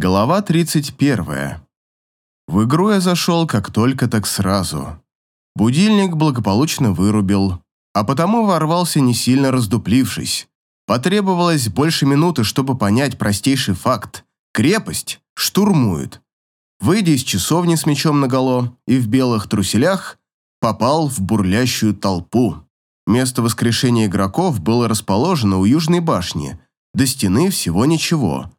Глава 31. В игру я зашел как только так сразу. Будильник благополучно вырубил, а потому ворвался не сильно раздуплившись. Потребовалось больше минуты, чтобы понять простейший факт. Крепость штурмуют. Выйдя из часовни с мечом наголо и в белых труселях, попал в бурлящую толпу. Место воскрешения игроков было расположено у южной башни, до стены всего ничего.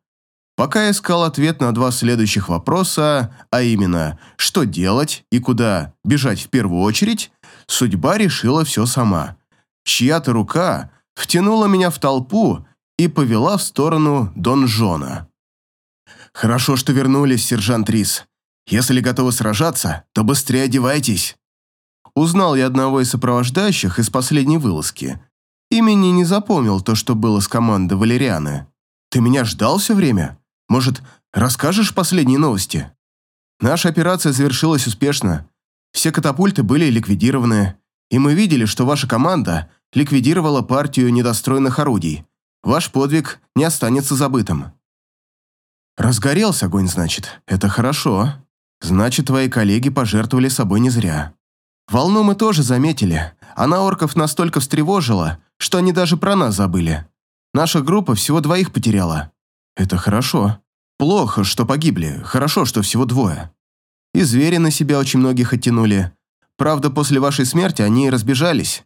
Пока я искал ответ на два следующих вопроса, а именно, что делать и куда бежать в первую очередь, судьба решила все сама. Чья-то рука втянула меня в толпу и повела в сторону донжона. «Хорошо, что вернулись, сержант Рис. Если готовы сражаться, то быстрее одевайтесь». Узнал я одного из сопровождающих из последней вылазки. Имени не запомнил то, что было с команды Валерианы. «Ты меня ждал все время? Может, расскажешь последние новости?» Наша операция завершилась успешно. Все катапульты были ликвидированы, и мы видели, что ваша команда ликвидировала партию недостроенных орудий. Ваш подвиг не останется забытым. Разгорелся огонь, значит. Это хорошо. Значит, твои коллеги пожертвовали собой не зря. Волну мы тоже заметили. Она орков настолько встревожила, что они даже про нас забыли. Наша группа всего двоих потеряла. Это хорошо. Плохо, что погибли. Хорошо, что всего двое. И звери на себя очень многих оттянули. Правда, после вашей смерти они разбежались.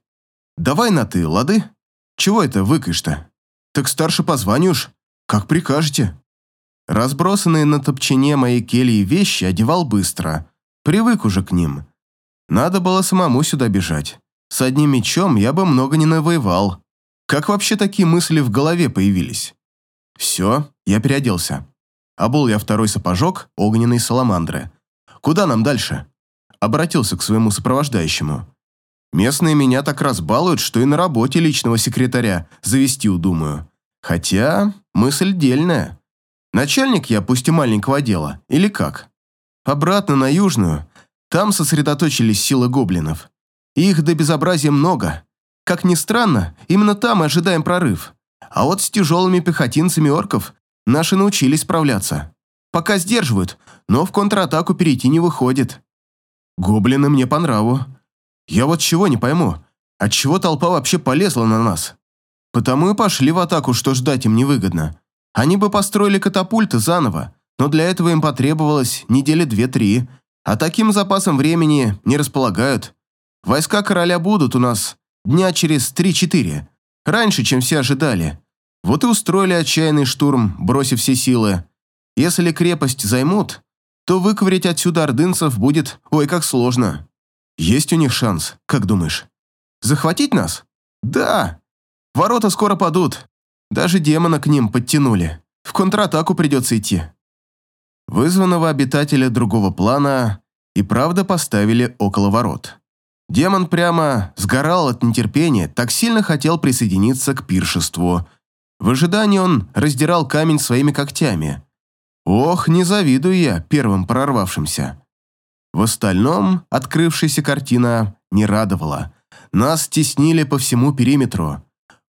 Давай на «ты», лады? Чего это выкаешь-то? Так старше по званию ж. Как прикажете. Разбросанные на топчине моей кельи вещи одевал быстро. Привык уже к ним. Надо было самому сюда бежать. С одним мечом я бы много не навоевал. Как вообще такие мысли в голове появились? Все, я переоделся. Обул я второй сапожок огненной саламандры. Куда нам дальше? Обратился к своему сопровождающему. Местные меня так разбалуют, что и на работе личного секретаря завести удумаю. Хотя мысль дельная. Начальник я, пусть и маленького отдела, или как? Обратно на Южную. Там сосредоточились силы гоблинов. их до безобразия много. Как ни странно, именно там мы ожидаем прорыв. А вот с тяжелыми пехотинцами орков наши научились справляться. Пока сдерживают, но в контратаку перейти не выходит. Гоблины мне по нраву. Я вот чего не пойму, отчего толпа вообще полезла на нас? Потому и пошли в атаку, что ждать им невыгодно. Они бы построили катапульты заново, но для этого им потребовалось недели две-три, а таким запасом времени не располагают. Войска короля будут у нас дня через три-четыре, раньше, чем все ожидали. Вот и устроили отчаянный штурм, бросив все силы. Если крепость займут, то выковырять отсюда ордынцев будет ой как сложно. Есть у них шанс, как думаешь? Захватить нас? Да. Ворота скоро падут. Даже демона к ним подтянули. В контратаку придется идти. Вызванного обитателя другого плана и правда поставили около ворот. Демон прямо сгорал от нетерпения, так сильно хотел присоединиться к пиршеству. В ожидании он раздирал камень своими когтями. Ох, не завидую я первым прорвавшимся. В остальном открывшаяся картина не радовала. Нас теснили по всему периметру.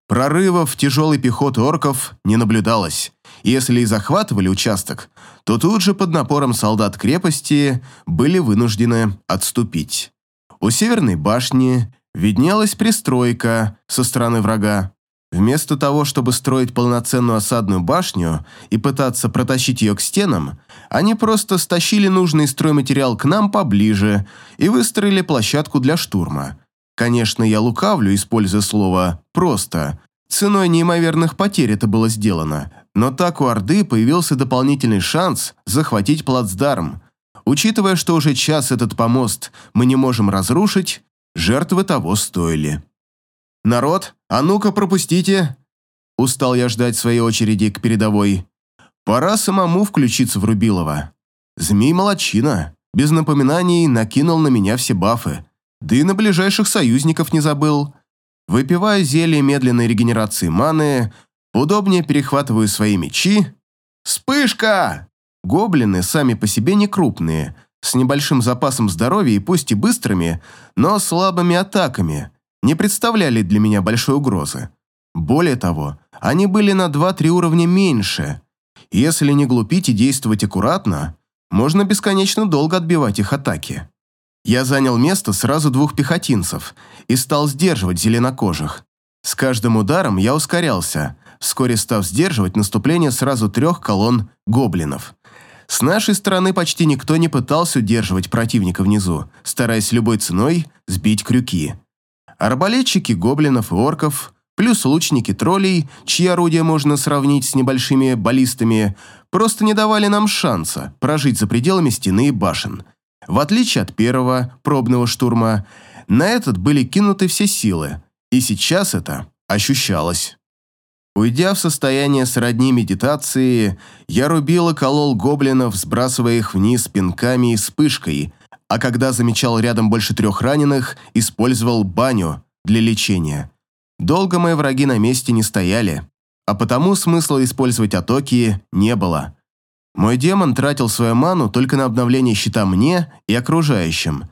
Прорывов тяжелой пехоты орков не наблюдалось. Если и захватывали участок, то тут же под напором солдат крепости были вынуждены отступить. У северной башни виднелась пристройка со стороны врага. Вместо того, чтобы строить полноценную осадную башню и пытаться протащить ее к стенам, они просто стащили нужный стройматериал к нам поближе и выстроили площадку для штурма. Конечно, я лукавлю, используя слово «просто». Ценой неимоверных потерь это было сделано, но так у Орды появился дополнительный шанс захватить плацдарм. Учитывая, что уже час этот помост мы не можем разрушить, жертвы того стоили. «Народ, а ну-ка пропустите!» Устал я ждать своей очереди к передовой. Пора самому включиться в Рубилова. Змей молочина, без напоминаний накинул на меня все бафы. Да и на ближайших союзников не забыл. Выпивая зелье медленной регенерации маны, удобнее перехватываю свои мечи. Вспышка! Гоблины сами по себе не крупные, с небольшим запасом здоровья и пусть и быстрыми, но слабыми атаками – не представляли для меня большой угрозы. Более того, они были на 2-3 уровня меньше. Если не глупить и действовать аккуратно, можно бесконечно долго отбивать их атаки. Я занял место сразу двух пехотинцев и стал сдерживать зеленокожих. С каждым ударом я ускорялся, вскоре став сдерживать наступление сразу трех колонн гоблинов. С нашей стороны почти никто не пытался удерживать противника внизу, стараясь любой ценой сбить крюки. Арбалетчики гоблинов и орков, плюс лучники троллей, чьи орудия можно сравнить с небольшими баллистами, просто не давали нам шанса прожить за пределами стены и башен – в отличие от первого пробного штурма, на этот были кинуты все силы, и сейчас это ощущалось. Уйдя в состояние сродни медитации, я рубил и колол гоблинов, сбрасывая их вниз пинками и вспышкой, а когда замечал рядом больше трех раненых, использовал баню для лечения. Долго мои враги на месте не стояли, а потому смысла использовать отоки не было. Мой демон тратил свою ману только на обновление щита мне и окружающим.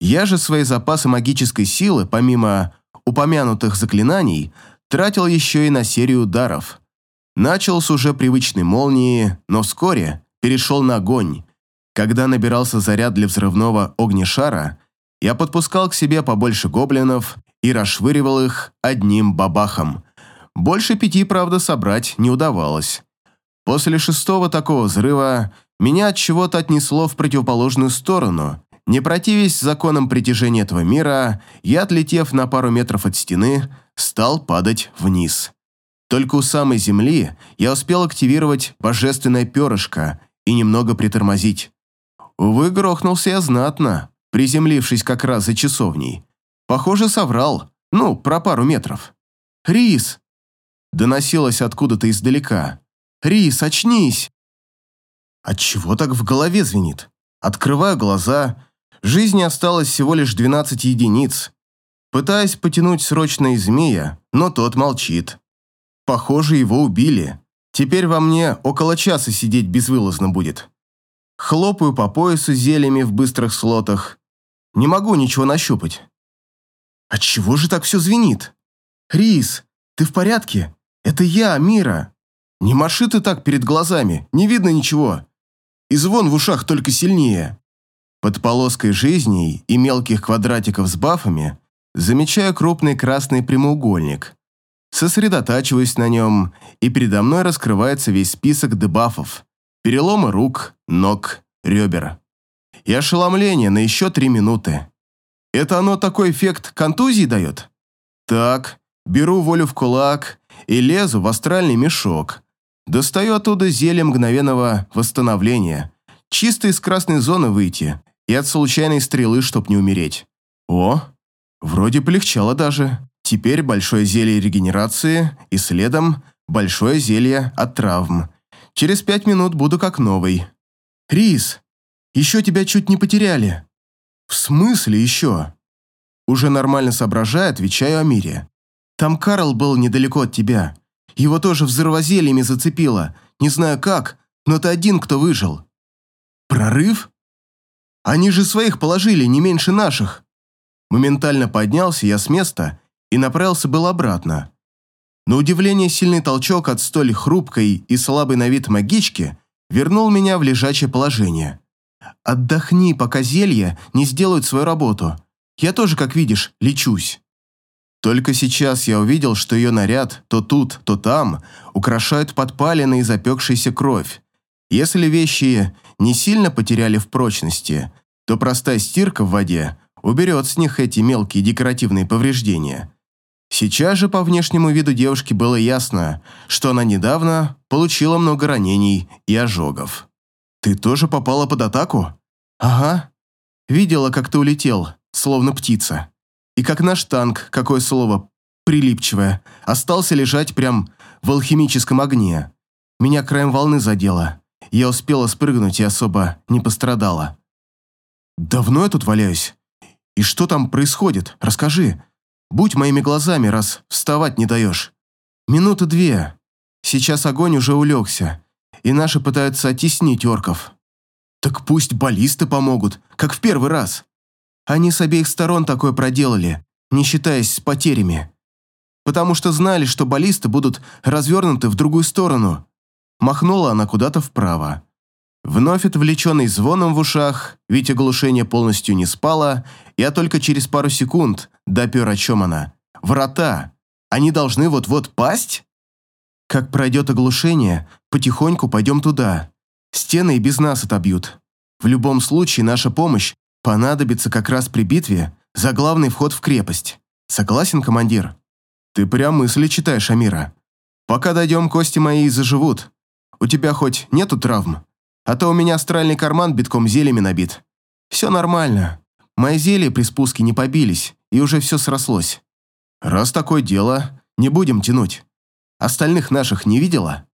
Я же свои запасы магической силы, помимо упомянутых заклинаний, тратил еще и на серию ударов. Начал с уже привычной молнии, но вскоре перешел на огонь. Когда набирался заряд для взрывного огнешара, я подпускал к себе побольше гоблинов и расшвыривал их одним бабахом. Больше пяти, правда, собрать не удавалось. После шестого такого взрыва меня от чего-то отнесло в противоположную сторону. Не противясь законам притяжения этого мира, я, отлетев на пару метров от стены, стал падать вниз. Только у самой земли я успел активировать божественное перышко и немного притормозить. Увы, грохнулся я знатно, приземлившись как раз за часовней. Похоже, соврал. Ну, про пару метров. «Рис!» Доносилось откуда-то издалека. Рис, очнись!» Отчего так в голове звенит? Открываю глаза. Жизни осталось всего лишь 12 единиц. Пытаюсь потянуть срочно из змея, но тот молчит. Похоже, его убили. Теперь во мне около часа сидеть безвылазно будет. Хлопаю по поясу зельями в быстрых слотах. Не могу ничего нащупать. Отчего же так все звенит? Рис, ты в порядке? Это я, Мира. Не маши ты так перед глазами, не видно ничего. И звон в ушах только сильнее. Под полоской жизней и мелких квадратиков с бафами замечаю крупный красный прямоугольник. Сосредотачиваюсь на нем, и передо мной раскрывается весь список дебафов. Переломы рук, ног, ребер. И ошеломление на еще три минуты. Это оно такой эффект контузии дает? Так, беру волю в кулак и лезу в астральный мешок, Достаю оттуда зелье мгновенного восстановления. Чисто из красной зоны выйти. И от случайной стрелы, чтоб не умереть. О, вроде полегчало даже. Теперь большое зелье регенерации и следом большое зелье от травм. Через пять минут буду как новый. Рис, еще тебя чуть не потеряли. В смысле еще? Уже нормально соображая, отвечаю Амире. Там Карл был недалеко от тебя. Его тоже взрывозельями зацепило. Не знаю как, но ты один, кто выжил. Прорыв? Они же своих положили, не меньше наших. Моментально поднялся я с места и направился был обратно. На удивление сильный толчок от столь хрупкой и слабой на вид магички вернул меня в лежачее положение. «Отдохни, пока зелья не сделают свою работу. Я тоже, как видишь, лечусь». Только сейчас я увидел, что ее наряд то тут, то там украшают подпалины и запекшаяся кровь. Если вещи не сильно потеряли в прочности, то простая стирка в воде уберет с них эти мелкие декоративные повреждения. Сейчас же по внешнему виду девушки было ясно, что она недавно получила много ранений и ожогов. «Ты тоже попала под атаку?» «Ага. Видела, как ты улетел, словно птица». И как наш танк, какое слово, прилипчивое, остался лежать прям в алхимическом огне. Меня краем волны задело. Я успела спрыгнуть и особо не пострадала. «Давно я тут валяюсь? И что там происходит? Расскажи. Будь моими глазами, раз вставать не даешь. Минуты две. Сейчас огонь уже улегся, и наши пытаются оттеснить орков. Так пусть баллисты помогут, как в первый раз. Они с обеих сторон такое проделали, не считаясь с потерями. Потому что знали, что баллисты будут развернуты в другую сторону. Махнула она куда-то вправо. Вновь отвлеченный звоном в ушах, ведь оглушение полностью не спало, я только через пару секунд допер, о чем она. Врата! Они должны вот-вот пасть? Как пройдет оглушение, потихоньку пойдем туда. Стены и без нас отобьют. В любом случае, наша помощь понадобится как раз при битве за главный вход в крепость. Согласен, командир? Ты прям мысли читаешь, Амира. Пока дойдем, кости мои заживут. У тебя хоть нету травм? А то у меня астральный карман битком зельями набит. Все нормально. Мои зелья при спуске не побились, и уже все срослось. Раз такое дело, не будем тянуть. Остальных наших не видела?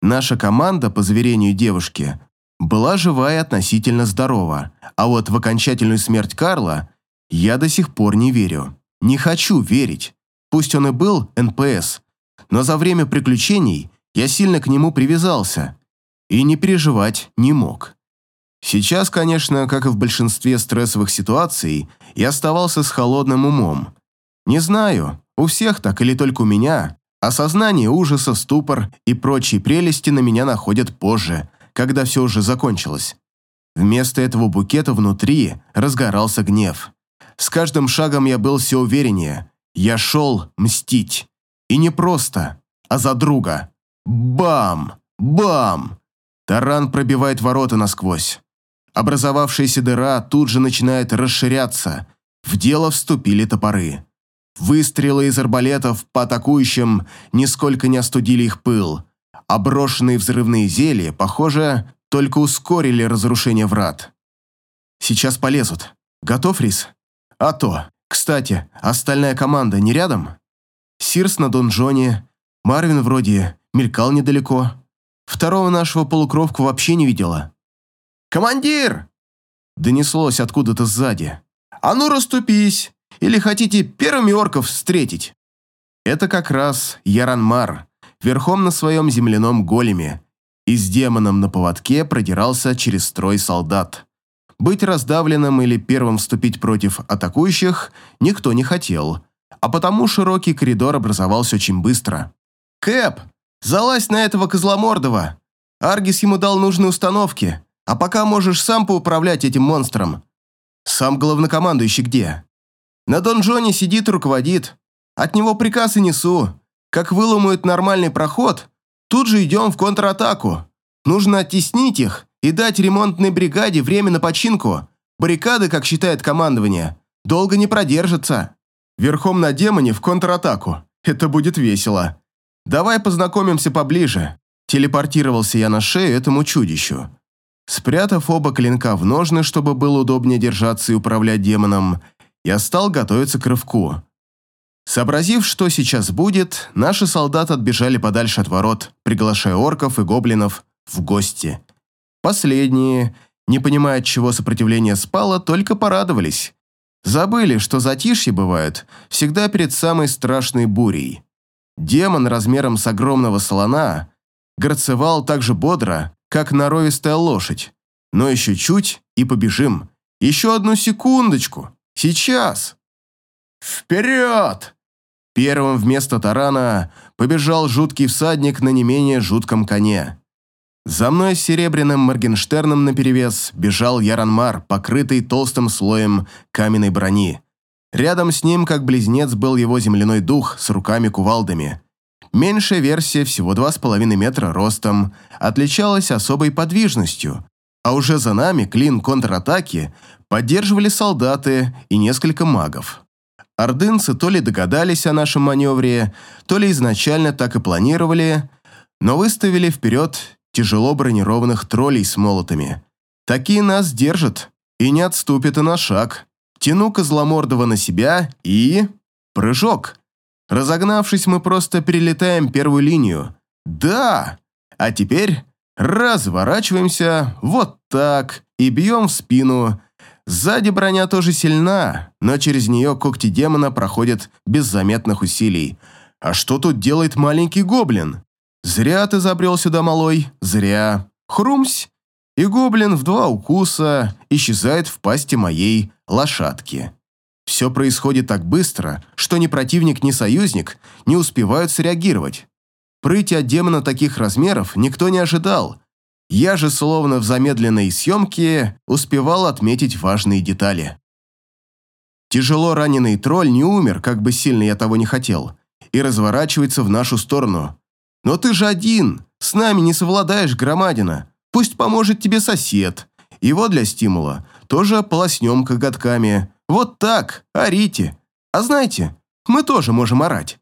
Наша команда, по заверению девушки, была жива и относительно здорова, а вот в окончательную смерть Карла я до сих пор не верю. Не хочу верить. Пусть он и был НПС, но за время приключений я сильно к нему привязался и не переживать не мог. Сейчас, конечно, как и в большинстве стрессовых ситуаций, я оставался с холодным умом. Не знаю, у всех так или только у меня, осознание ужаса, ступор и прочие прелести на меня находят позже, когда все уже закончилось. Вместо этого букета внутри разгорался гнев. С каждым шагом я был все увереннее. Я шел мстить. И не просто, а за друга. Бам! Бам! Таран пробивает ворота насквозь. Образовавшаяся дыра тут же начинает расширяться. В дело вступили топоры. Выстрелы из арбалетов по атакующим нисколько не остудили их пыл, а брошенные взрывные зелья, похоже, только ускорили разрушение врат. Сейчас полезут. Готов, Рис? А то. Кстати, остальная команда не рядом? Сирс на донжоне, Марвин вроде мелькал недалеко. Второго нашего полукровку вообще не видела. «Командир!» Донеслось откуда-то сзади. «А ну расступись! Или хотите первыми орков встретить?» Это как раз Яранмар, верхом на своем земляном големе, и с демоном на поводке продирался через строй солдат. Быть раздавленным или первым вступить против атакующих никто не хотел, а потому широкий коридор образовался очень быстро. «Кэп, залазь на этого Козломордова! Аргис ему дал нужные установки, а пока можешь сам поуправлять этим монстром. Сам главнокомандующий где?» «На донжоне сидит руководит. От него приказ и несу. Как выломают нормальный проход, тут же идем в контратаку. Нужно оттеснить их и дать ремонтной бригаде время на починку. Баррикады, как считает командование, долго не продержатся. Верхом на демоне в контратаку. Это будет весело. Давай познакомимся поближе. Телепортировался я на шею этому чудищу. Спрятав оба клинка в ножны, чтобы было удобнее держаться и управлять демоном, я стал готовиться к рывку. Сообразив, что сейчас будет, наши солдаты отбежали подальше от ворот, приглашая орков и гоблинов в гости. Последние, не понимая, от чего сопротивление спало, только порадовались. Забыли, что затишье бывает всегда перед самой страшной бурей. Демон размером с огромного слона грацевал так же бодро, как норовистая лошадь. Но еще чуть и побежим. Еще одну секундочку. Сейчас. Вперед! Первым вместо тарана побежал жуткий всадник на не менее жутком коне. За мной с серебряным Моргенштерном наперевес бежал Яранмар, покрытый толстым слоем каменной брони. Рядом с ним, как близнец, был его земляной дух с руками-кувалдами. Меньшая версия, всего 2,5 метра ростом, отличалась особой подвижностью, а уже за нами клин контратаки поддерживали солдаты и несколько магов. Ордынцы то ли догадались о нашем маневре, то ли изначально так и планировали, но выставили вперед тяжело бронированных троллей с молотами. Такие нас держат и не отступят и на шаг. Тяну Козломордова на себя и... Прыжок. Разогнавшись, мы просто перелетаем первую линию. Да! А теперь разворачиваемся вот так и бьем в спину. Сзади броня тоже сильна, но через нее когти демона проходят без заметных усилий. А что тут делает маленький гоблин? «Зря ты забрел сюда, малой, зря. Хрумсь!» И гоблин в два укуса исчезает в пасти моей лошадки. Все происходит так быстро, что ни противник, ни союзник не успевают среагировать. Прыти от демона таких размеров никто не ожидал. Я же, словно в замедленной съемке, успевал отметить важные детали. Тяжело раненый тролль не умер, как бы сильно я того не хотел, и разворачивается в нашу сторону. Но ты же один, с нами не совладаешь, громадина. Пусть поможет тебе сосед. Его для стимула тоже полоснем коготками. Вот так, орите. А знаете, мы тоже можем орать.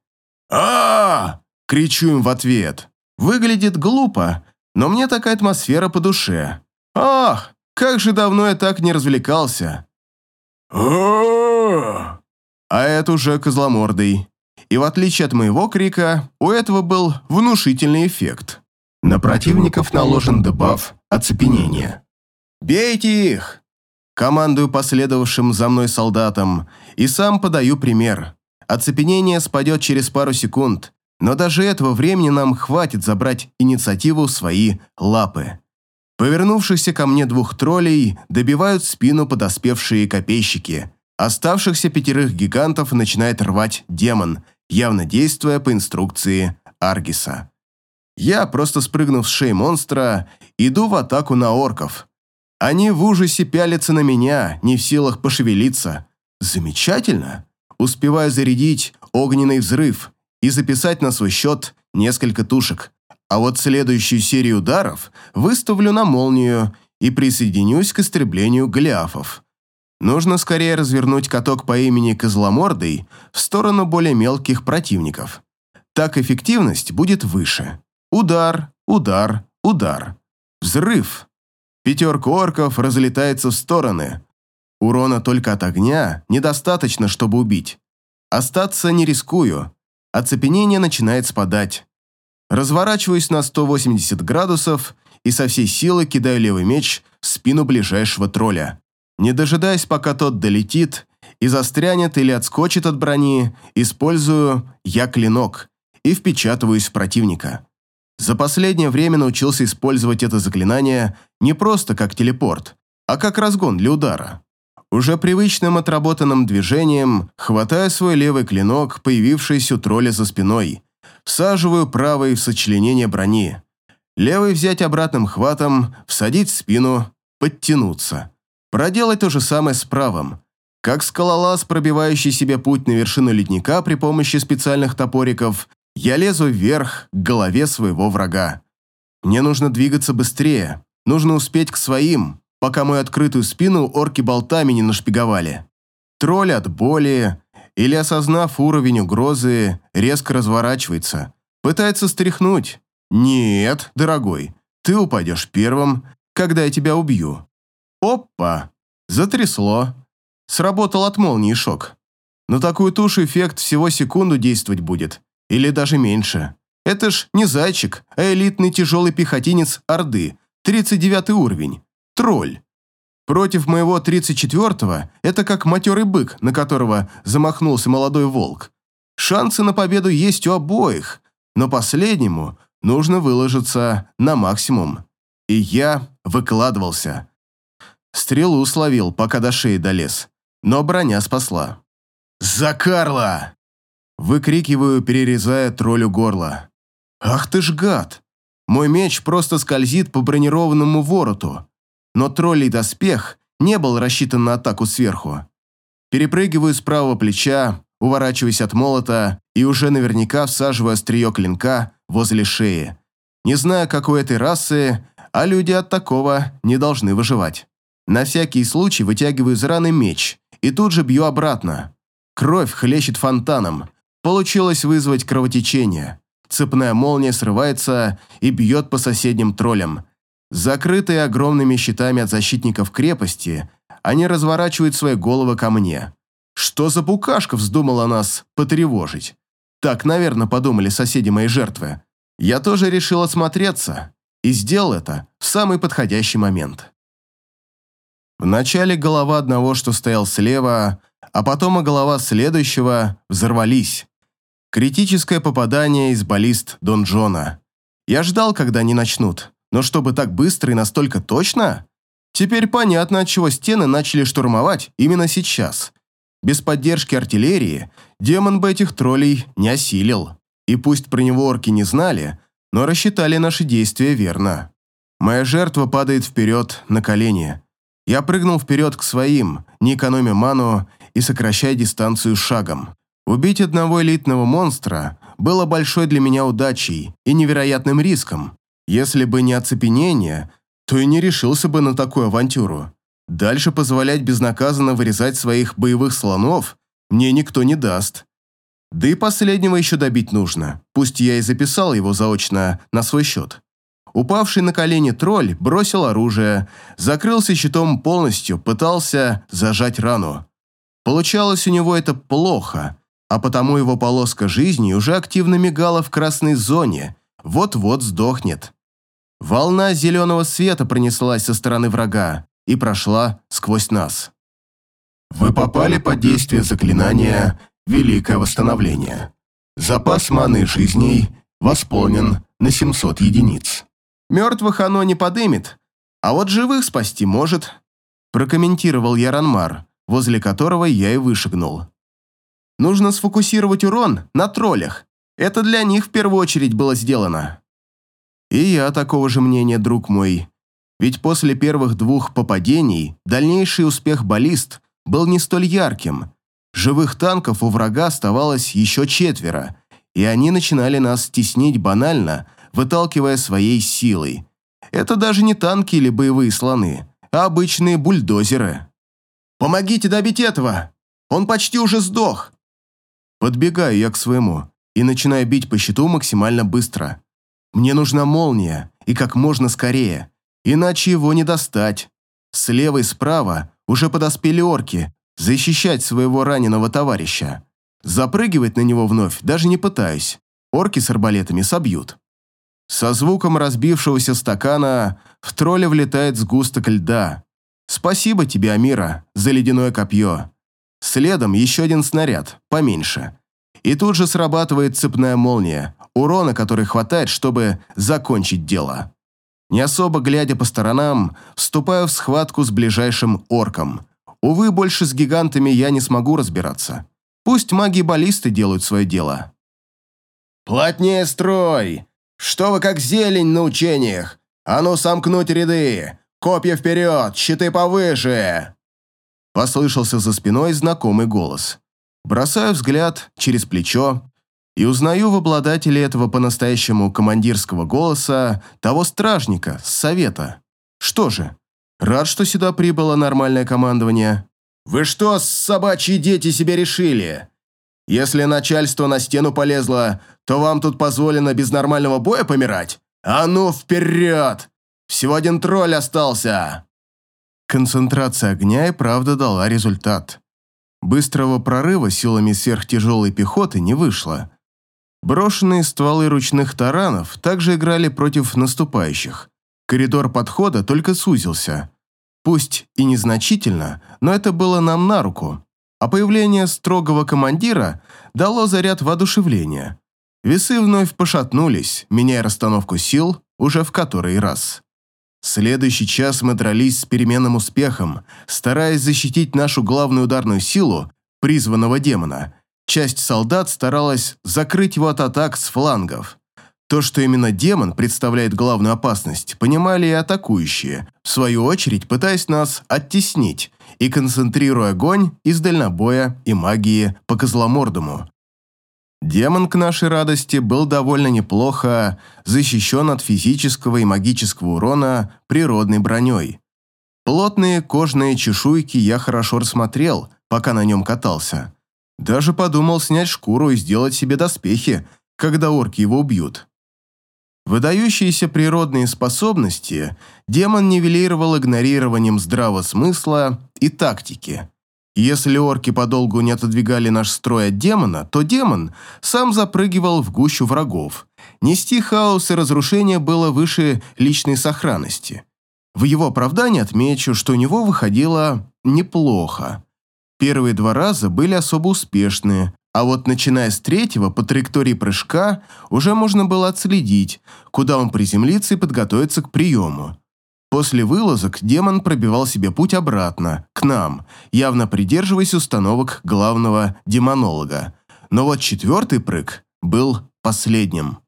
а, кричу им в ответ. Выглядит глупо, но мне такая атмосфера по душе. Ах, как же давно я так не развлекался. А это уже козломордый. И в отличие от моего крика, у этого был внушительный эффект. На противников наложен дебаф оцепенения. «Бейте их!» Командую последовавшим за мной солдатам и сам подаю пример. Оцепенение спадет через пару секунд, но даже этого времени нам хватит забрать инициативу в свои лапы. Повернувшихся ко мне двух троллей добивают спину подоспевшие копейщики. Оставшихся пятерых гигантов начинает рвать демон, явно действуя по инструкции Аргиса. Я, просто спрыгнув с шеи монстра, иду в атаку на орков. Они в ужасе пялятся на меня, не в силах пошевелиться. Замечательно. Успеваю зарядить огненный взрыв и записать на свой счет несколько тушек. А вот следующую серию ударов выставлю на молнию и присоединюсь к истреблению голиафов. Нужно скорее развернуть каток по имени Козломордый в сторону более мелких противников. Так эффективность будет выше. Удар, удар, удар. Взрыв. Пятерка орков разлетается в стороны. Урона только от огня недостаточно, чтобы убить. Остаться не рискую. Оцепенение начинает спадать. Разворачиваюсь на 180 градусов и со всей силы кидаю левый меч в спину ближайшего тролля. Не дожидаясь, пока тот долетит и застрянет или отскочит от брони, использую «я клинок» и впечатываюсь в противника. За последнее время научился использовать это заклинание не просто как телепорт, а как разгон для удара. Уже привычным отработанным движением хватаю свой левый клинок, появившийся у тролля за спиной, всаживаю правый в сочленение брони. Левый взять обратным хватом, всадить в спину, подтянуться. Проделать то же самое с правым. Как скалолаз, пробивающий себе путь на вершину ледника при помощи специальных топориков, я лезу вверх к голове своего врага. Мне нужно двигаться быстрее, нужно успеть к своим, пока мою открытую спину орки болтами не нашпиговали. Тролль от боли или, осознав уровень угрозы, резко разворачивается, пытается стряхнуть. «Нет, дорогой, ты упадешь первым, когда я тебя убью». Опа! Затрясло. Сработал от молнии шок. На такую тушу эффект всего секунду действовать будет. Или даже меньше. Это ж не зайчик, а элитный тяжелый пехотинец Орды, 39 уровень. Тролль. Против моего 34-го это как матерый бык, на которого замахнулся молодой волк. Шансы на победу есть у обоих, но последнему нужно выложиться на максимум. И я выкладывался. Стрелу словил, пока до шеи долез, но броня спасла. «За Карла!» Выкрикиваю, перерезая троллю горло. «Ах ты ж гад! Мой меч просто скользит по бронированному вороту, но троллей доспех не был рассчитан на атаку сверху. Перепрыгиваю с правого плеча, уворачиваясь от молота и уже наверняка всаживаю острие клинка возле шеи. Не знаю, как у этой расы, а люди от такого не должны выживать. На всякий случай вытягиваю из раны меч и тут же бью обратно. Кровь хлещет фонтаном, Получилось вызвать кровотечение. Цепная молния срывается и бьет по соседним троллям. Закрытые огромными щитами от защитников крепости, они разворачивают свои головы ко мне. Что за букашка вздумала нас потревожить? Так, наверное, подумали соседи моей жертвы. Я тоже решил осмотреться и сделал это в самый подходящий момент. Вначале голова одного, что стоял слева, а потом и голова следующего взорвались. Критическое попадание из баллист Дон Джона. Я ждал, когда они начнут, но чтобы так быстро и настолько точно? Теперь понятно, от чего стены начали штурмовать именно сейчас. Без поддержки артиллерии демон бы этих троллей не осилил. И пусть про него орки не знали, но рассчитали наши действия верно. Моя жертва падает вперед на колени. Я прыгнул вперед к своим, не экономя ману и сокращая дистанцию шагом. Убить одного элитного монстра было большой для меня удачей и невероятным риском. Если бы не оцепенение, то и не решился бы на такую авантюру. Дальше позволять безнаказанно вырезать своих боевых слонов мне никто не даст. Да и последнего еще добить нужно, пусть я и записал его заочно на свой счет. Упавший на колени тролль бросил оружие, закрылся щитом полностью, пытался зажать рану. Получалось у него это плохо, а потому его полоска жизни уже активно мигала в красной зоне, вот-вот сдохнет. Волна зеленого света пронеслась со стороны врага и прошла сквозь нас. Вы попали под действие заклинания «Великое восстановление». Запас маны жизней восполнен на 700 единиц. Мертвых оно не подымет, а вот живых спасти может, прокомментировал Яранмар, возле которого я и вышагнул. Нужно сфокусировать урон на троллях. Это для них в первую очередь было сделано. И я такого же мнения, друг мой. Ведь после первых двух попадений дальнейший успех баллист был не столь ярким. Живых танков у врага оставалось еще четверо, и они начинали нас теснить банально, выталкивая своей силой. Это даже не танки или боевые слоны, а обычные бульдозеры. «Помогите добить этого! Он почти уже сдох!» Подбегаю я к своему и начинаю бить по щиту максимально быстро. Мне нужна молния, и как можно скорее, иначе его не достать. Слева и справа уже подоспели орки, защищать своего раненого товарища. Запрыгивать на него вновь даже не пытаюсь. Орки с арбалетами собьют. Со звуком разбившегося стакана в тролля влетает сгусток льда. Спасибо тебе, Амира, за ледяное копье. Следом еще один снаряд, поменьше. И тут же срабатывает цепная молния, урона которой хватает, чтобы закончить дело. Не особо глядя по сторонам, вступаю в схватку с ближайшим орком. Увы, больше с гигантами я не смогу разбираться. Пусть маги-баллисты делают свое дело. «Плотнее строй! Что вы как зелень на учениях? А ну сомкнуть ряды! Копья вперед, щиты повыше!» Послышался за спиной знакомый голос. Бросаю взгляд через плечо и узнаю в обладателе этого по-настоящему командирского голоса того стражника с совета. Что же, рад, что сюда прибыло нормальное командование. «Вы что, собачьи дети, себе решили? Если начальство на стену полезло, то вам тут позволено без нормального боя помирать? А ну, вперед! Всего один тролль остался!» Концентрация огня и правда дала результат. Быстрого прорыва силами сверхтяжелой пехоты не вышло. Брошенные стволы ручных таранов также играли против наступающих. Коридор подхода только сузился. Пусть и незначительно, но это было нам на руку. А появление строгого командира дало заряд воодушевления. Весы вновь пошатнулись, меняя расстановку сил уже в который раз. Следующий час мы дрались с переменным успехом, стараясь защитить нашу главную ударную силу, призванного демона. Часть солдат старалась закрыть его от атак с флангов. То, что именно демон представляет главную опасность, понимали и атакующие, в свою очередь пытаясь нас оттеснить и концентрируя огонь из дальнобоя и магии по козломордому. Демон, к нашей радости, был довольно неплохо защищен от физического и магического урона природной броней. Плотные кожные чешуйки я хорошо рассмотрел, пока на нем катался. Даже подумал снять шкуру и сделать себе доспехи, когда орки его убьют. Выдающиеся природные способности демон нивелировал игнорированием здравого смысла и тактики. Если орки подолгу не отодвигали наш строй от демона, то демон сам запрыгивал в гущу врагов. Нести хаос и разрушение было выше личной сохранности. В его оправдании отмечу, что у него выходило неплохо. Первые два раза были особо успешные, а вот начиная с третьего по траектории прыжка уже можно было отследить, куда он приземлится и подготовиться к приему. После вылазок демон пробивал себе путь обратно, к нам, явно придерживаясь установок главного демонолога. Но вот четвертый прыг был последним.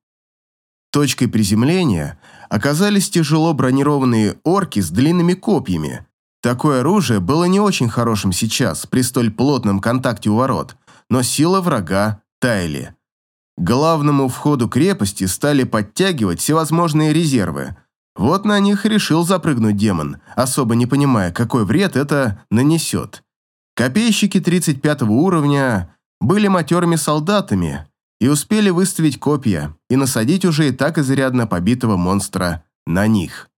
Точкой приземления оказались тяжело бронированные орки с длинными копьями. Такое оружие было не очень хорошим сейчас, при столь плотном контакте у ворот, но сила врага таяли. К главному входу крепости стали подтягивать всевозможные резервы. Вот на них решил запрыгнуть демон, особо не понимая, какой вред это нанесет. Копейщики 35 уровня были матерыми солдатами, и успели выставить копья и насадить уже и так изрядно побитого монстра на них.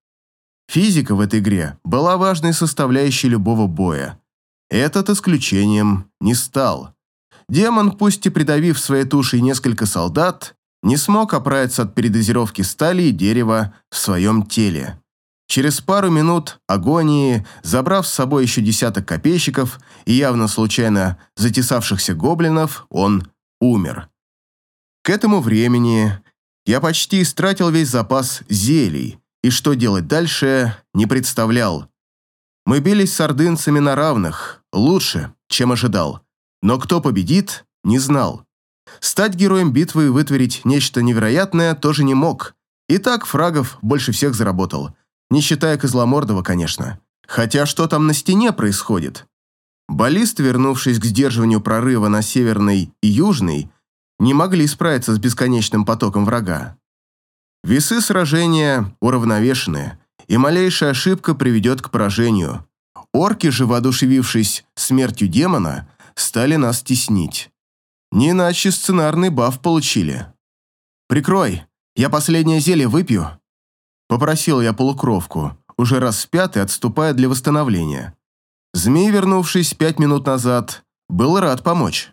Физика в этой игре была важной составляющей любого боя. Этот исключением не стал. Демон, пусть и придавив своей тушей несколько солдат, не смог оправиться от передозировки стали и дерева в своем теле. Через пару минут агонии, забрав с собой еще десяток копейщиков и явно случайно затесавшихся гоблинов, он умер. К этому времени я почти истратил весь запас зелий, и что делать дальше, не представлял. Мы бились с ордынцами на равных, лучше, чем ожидал. Но кто победит, не знал. Стать героем битвы и вытворить нечто невероятное тоже не мог. И так фрагов больше всех заработал. Не считая Козломордова, конечно. Хотя что там на стене происходит? Баллист, вернувшись к сдерживанию прорыва на северный и южный, не могли справиться с бесконечным потоком врага. Весы сражения уравновешены, и малейшая ошибка приведет к поражению. Орки же, воодушевившись смертью демона, стали нас теснить. Не иначе сценарный баф получили. «Прикрой, я последнее зелье выпью», — попросил я полукровку, уже раз пятый отступая для восстановления. Змей, вернувшись пять минут назад, был рад помочь.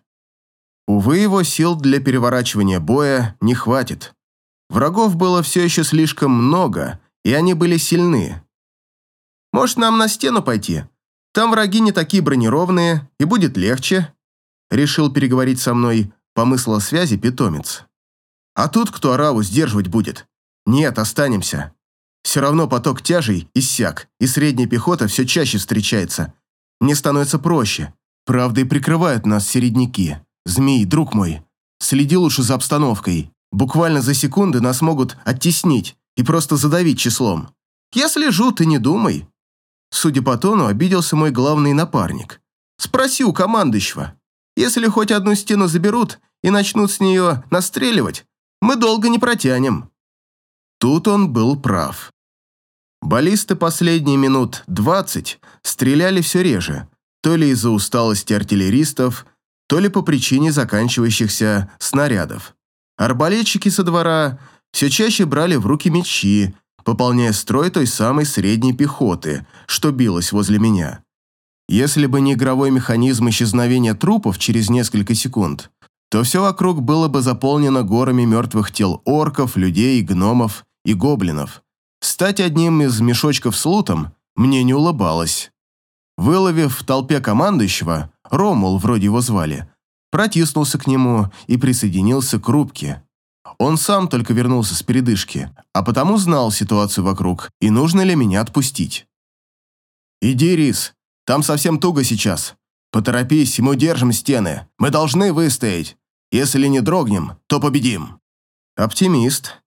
Увы, его сил для переворачивания боя не хватит. Врагов было все еще слишком много, и они были сильны. «Может, нам на стену пойти? Там враги не такие бронированные, и будет легче», решил переговорить со мной по связи питомец. «А тут кто ораву сдерживать будет? Нет, останемся. Все равно поток тяжей иссяк, и средняя пехота все чаще встречается. Мне становится проще. Правда, и прикрывают нас середняки». «Змей, друг мой, следи лучше за обстановкой. Буквально за секунды нас могут оттеснить и просто задавить числом. Я слежу, ты не думай». Судя по тону, обиделся мой главный напарник. «Спроси у командующего. Если хоть одну стену заберут и начнут с нее настреливать, мы долго не протянем». Тут он был прав. Баллисты последние минут двадцать стреляли все реже, то ли из-за усталости артиллеристов, то ли по причине заканчивающихся снарядов. Арбалетчики со двора все чаще брали в руки мечи, пополняя строй той самой средней пехоты, что билась возле меня. Если бы не игровой механизм исчезновения трупов через несколько секунд, то все вокруг было бы заполнено горами мертвых тел орков, людей, гномов и гоблинов. Стать одним из мешочков с лутом мне не улыбалось. Выловив в толпе командующего, Ромул, вроде его звали, протиснулся к нему и присоединился к рубке. Он сам только вернулся с передышки, а потому знал ситуацию вокруг и нужно ли меня отпустить. «Иди, Рис, там совсем туго сейчас. Поторопись, мы держим стены. Мы должны выстоять. Если не дрогнем, то победим». Оптимист.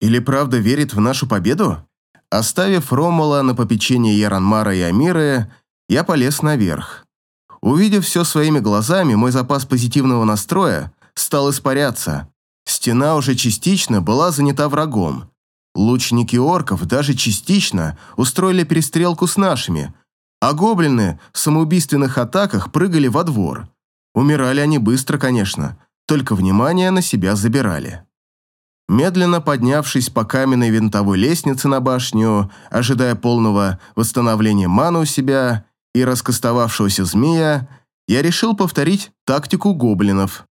Или правда верит в нашу победу? Оставив Ромула на попечение Яранмара и Амиры, я полез наверх. Увидев все своими глазами, мой запас позитивного настроя стал испаряться. Стена уже частично была занята врагом. Лучники орков даже частично устроили перестрелку с нашими, а гоблины в самоубийственных атаках прыгали во двор. Умирали они быстро, конечно, только внимание на себя забирали. Медленно поднявшись по каменной винтовой лестнице на башню, ожидая полного восстановления маны у себя, и раскастовавшегося змея, я решил повторить тактику гоблинов.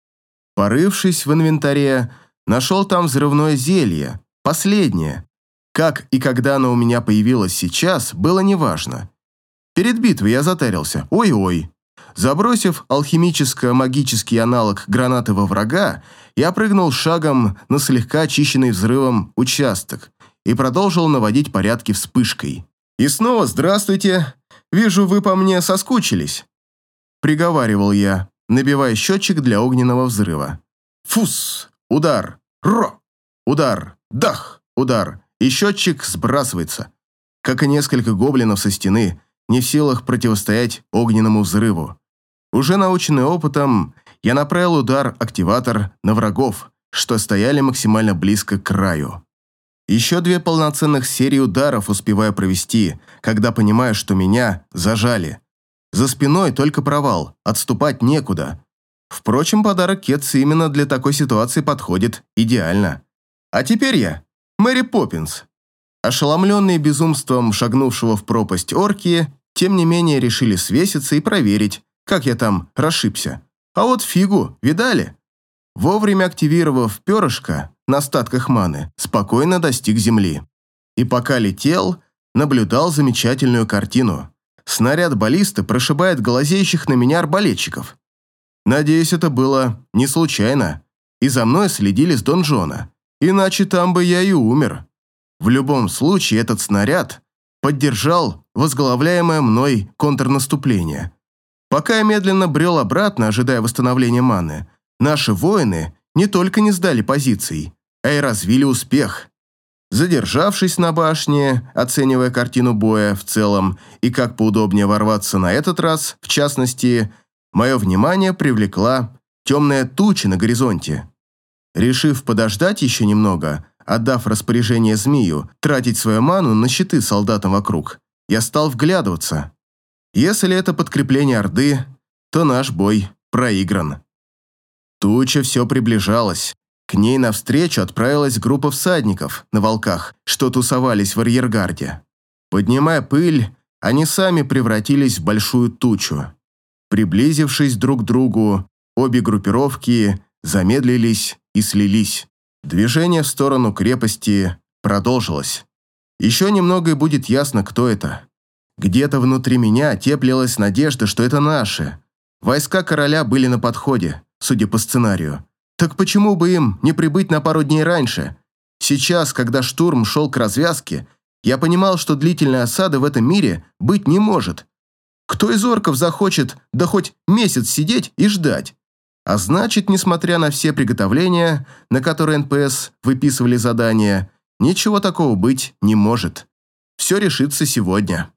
Порывшись в инвентаре, нашел там взрывное зелье, последнее. Как и когда оно у меня появилось сейчас, было неважно. Перед битвой я затарился, ой-ой. Забросив алхимическо-магический аналог гранаты во врага, я прыгнул шагом на слегка очищенный взрывом участок и продолжил наводить порядки вспышкой. И снова «Здравствуйте!» Вижу, вы по мне соскучились», — приговаривал я, набивая счетчик для огненного взрыва. Фус! Удар! Ро! Удар! Дах! Удар! И счетчик сбрасывается. Как и несколько гоблинов со стены, не в силах противостоять огненному взрыву. Уже наученный опытом, я направил удар-активатор на врагов, что стояли максимально близко к краю. Еще две полноценных серии ударов успеваю провести, когда понимаю, что меня зажали. За спиной только провал, отступать некуда. Впрочем, подарок Кетси именно для такой ситуации подходит идеально. А теперь я Мэри Поппинс. Ошеломленные безумством шагнувшего в пропасть орки, тем не менее решили свеситься и проверить, как я там расшибся. А вот фигу, видали? Вовремя активировав перышко на остатках маны, спокойно достиг земли. И пока летел, наблюдал замечательную картину. Снаряд баллисты прошибает глазеющих на меня арбалетчиков. Надеюсь, это было не случайно, и за мной следили с донжона, иначе там бы я и умер. В любом случае, этот снаряд поддержал возглавляемое мной контрнаступление. Пока я медленно брел обратно, ожидая восстановления маны, наши воины не только не сдали позиций, а и развили успех. Задержавшись на башне, оценивая картину боя в целом и как поудобнее ворваться на этот раз, в частности, мое внимание привлекла темная туча на горизонте. Решив подождать еще немного, отдав распоряжение змею тратить свою ману на щиты солдатам вокруг, я стал вглядываться. Если это подкрепление Орды, то наш бой проигран. Туча все приближалась. К ней навстречу отправилась группа всадников на волках, что тусовались в арьергарде. Поднимая пыль, они сами превратились в большую тучу. Приблизившись друг к другу, обе группировки замедлились и слились. Движение в сторону крепости продолжилось. Еще немного и будет ясно, кто это. Где-то внутри меня теплилась надежда, что это наши. Войска короля были на подходе, судя по сценарию. Так почему бы им не прибыть на пару дней раньше? Сейчас, когда штурм шел к развязке, я понимал, что длительной осады в этом мире быть не может. Кто из орков захочет, да хоть месяц сидеть и ждать? А значит, несмотря на все приготовления, на которые НПС выписывали задания, ничего такого быть не может. Все решится сегодня.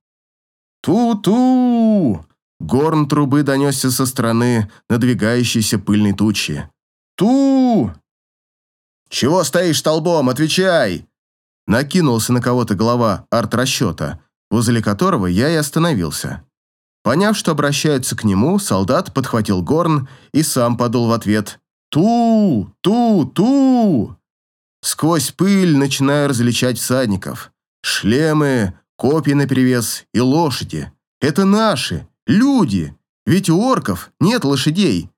Ту-ту! Горн трубы донесся со стороны надвигающейся пыльной тучи. Ту! Чего стоишь столбом? Отвечай! Накинулся на кого-то голова арт-расчета, возле которого я и остановился. Поняв, что обращаются к нему, солдат подхватил горн и сам подул в ответ «Ту! Ту! Ту!». Сквозь пыль начинаю различать всадников. Шлемы, копья наперевес и лошади. Это наши, люди, ведь у орков нет лошадей.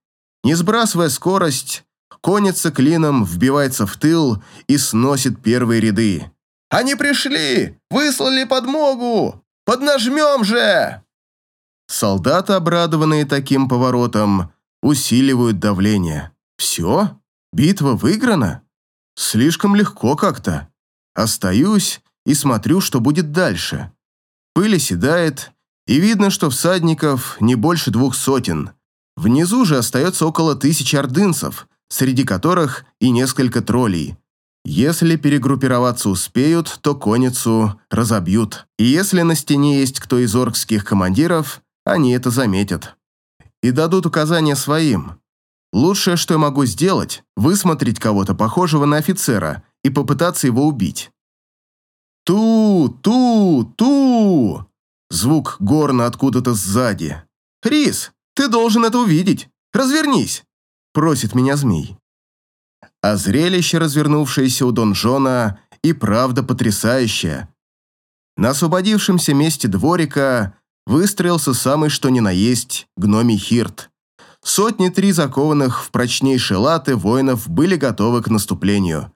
Не сбрасывая скорость, конница клином вбивается в тыл и сносит первые ряды. «Они пришли! Выслали подмогу! Поднажмем же!» Солдаты, обрадованные таким поворотом, усиливают давление. «Все? Битва выиграна? Слишком легко как-то. Остаюсь и смотрю, что будет дальше. Пыль оседает, и видно, что всадников не больше двух сотен. Внизу же остается около тысячи ордынцев, среди которых и несколько троллей. Если перегруппироваться успеют, то конницу разобьют. И если на стене есть кто из оркских командиров, они это заметят. И дадут указания своим. Лучшее, что я могу сделать, высмотреть кого-то похожего на офицера и попытаться его убить. Ту, ту, ту! Звук горна откуда-то сзади. «Рис, ты должен это увидеть. Развернись!» Просит меня змей. А зрелище, развернувшееся у донжона, и правда потрясающее. На освободившемся месте дворика выстроился самый что ни на есть гномий хирт. Сотни три закованных в прочнейшие латы воинов были готовы к наступлению.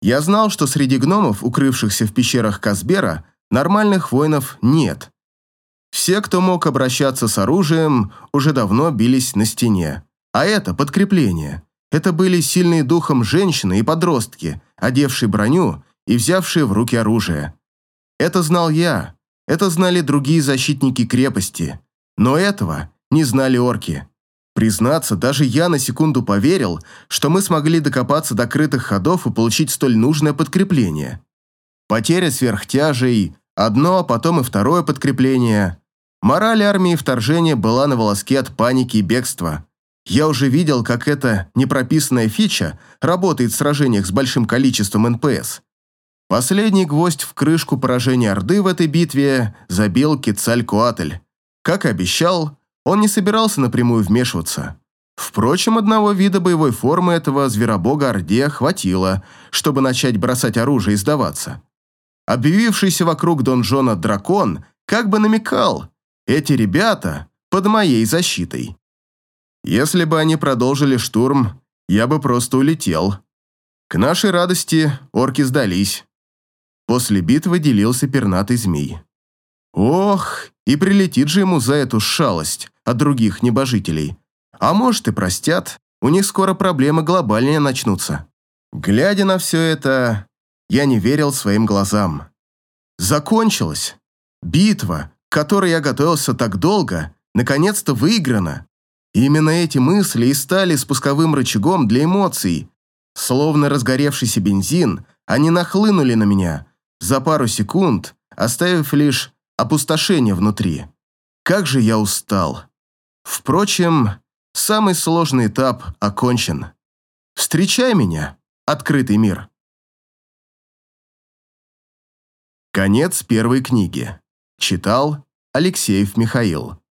Я знал, что среди гномов, укрывшихся в пещерах Казбера, нормальных воинов нет. Все, кто мог обращаться с оружием, уже давно бились на стене. А это подкрепление. Это были сильные духом женщины и подростки, одевшие броню и взявшие в руки оружие. Это знал я, это знали другие защитники крепости, но этого не знали орки. Признаться, даже я на секунду поверил, что мы смогли докопаться до крытых ходов и получить столь нужное подкрепление. Потеря сверхтяжей, одно, а потом и второе подкрепление. Мораль армии вторжения была на волоске от паники и бегства. Я уже видел, как эта непрописанная фича работает в сражениях с большим количеством НПС. Последний гвоздь в крышку поражения Орды в этой битве забил Кецалькуатль. Как и обещал, он не собирался напрямую вмешиваться. Впрочем, одного вида боевой формы этого зверобога Орде хватило, чтобы начать бросать оружие и сдаваться. Объявившийся вокруг донжона дракон как бы намекал, эти ребята под моей защитой. Если бы они продолжили штурм, я бы просто улетел. К нашей радости орки сдались. После битвы делился пернатый змей. Ох, и прилетит же ему за эту шалость от других небожителей. А может и простят, у них скоро проблемы глобальнее начнутся. Глядя на все это, я не верил своим глазам. Закончилось. Битва, к которой я готовился так долго, наконец-то выиграна. именно эти мысли и стали спусковым рычагом для эмоций. Словно разгоревшийся бензин, они нахлынули на меня за пару секунд, оставив лишь опустошение внутри. Как же я устал. Впрочем, самый сложный этап окончен. Встречай меня, открытый мир. Конец первой книги. Читал Алексеев Михаил.